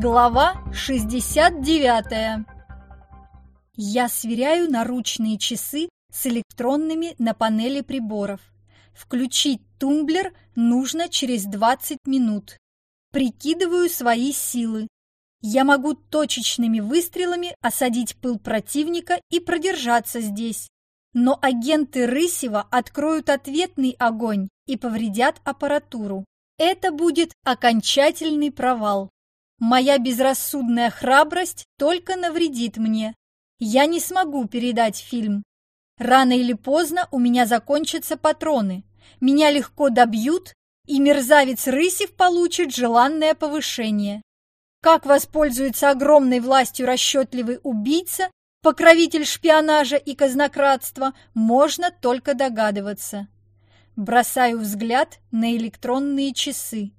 Глава 69 Я сверяю наручные часы с электронными на панели приборов. Включить тумблер нужно через 20 минут. Прикидываю свои силы. Я могу точечными выстрелами осадить пыл противника и продержаться здесь. Но агенты Рысева откроют ответный огонь и повредят аппаратуру. Это будет окончательный провал. Моя безрассудная храбрость только навредит мне. Я не смогу передать фильм. Рано или поздно у меня закончатся патроны. Меня легко добьют, и мерзавец Рысев получит желанное повышение. Как воспользуется огромной властью расчетливый убийца, покровитель шпионажа и казнократства, можно только догадываться. Бросаю взгляд на электронные часы.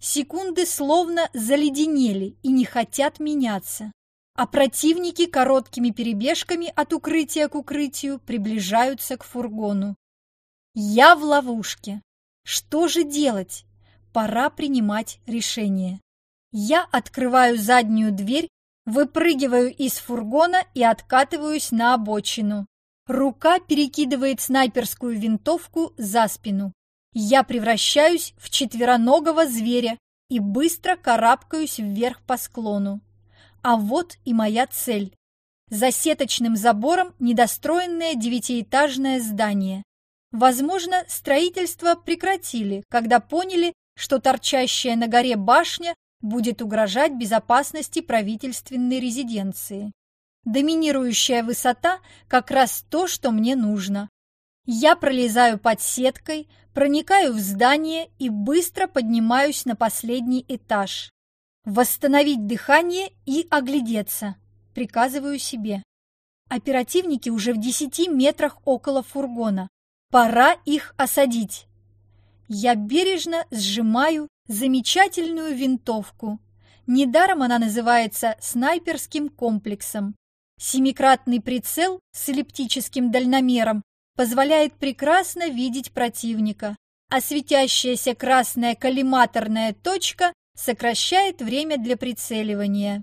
Секунды словно заледенели и не хотят меняться. А противники короткими перебежками от укрытия к укрытию приближаются к фургону. Я в ловушке. Что же делать? Пора принимать решение. Я открываю заднюю дверь, выпрыгиваю из фургона и откатываюсь на обочину. Рука перекидывает снайперскую винтовку за спину. Я превращаюсь в четвероногого зверя и быстро карабкаюсь вверх по склону. А вот и моя цель. За сеточным забором недостроенное девятиэтажное здание. Возможно, строительство прекратили, когда поняли, что торчащая на горе башня будет угрожать безопасности правительственной резиденции. Доминирующая высота – как раз то, что мне нужно. Я пролезаю под сеткой, проникаю в здание и быстро поднимаюсь на последний этаж. Восстановить дыхание и оглядеться, приказываю себе. Оперативники уже в десяти метрах около фургона. Пора их осадить. Я бережно сжимаю замечательную винтовку. Недаром она называется снайперским комплексом. Семикратный прицел с эллиптическим дальномером позволяет прекрасно видеть противника, а светящаяся красная коллиматорная точка сокращает время для прицеливания.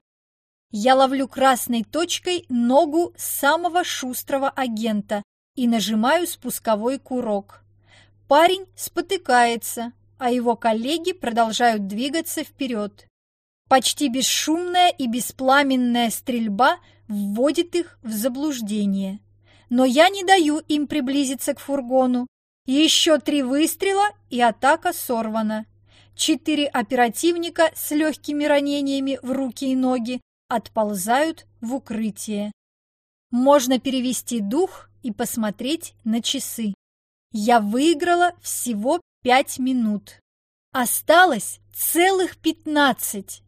Я ловлю красной точкой ногу самого шустрого агента и нажимаю спусковой курок. Парень спотыкается, а его коллеги продолжают двигаться вперед. Почти бесшумная и беспламенная стрельба вводит их в заблуждение но я не даю им приблизиться к фургону. Еще три выстрела, и атака сорвана. Четыре оперативника с легкими ранениями в руки и ноги отползают в укрытие. Можно перевести дух и посмотреть на часы. Я выиграла всего пять минут. Осталось целых пятнадцать.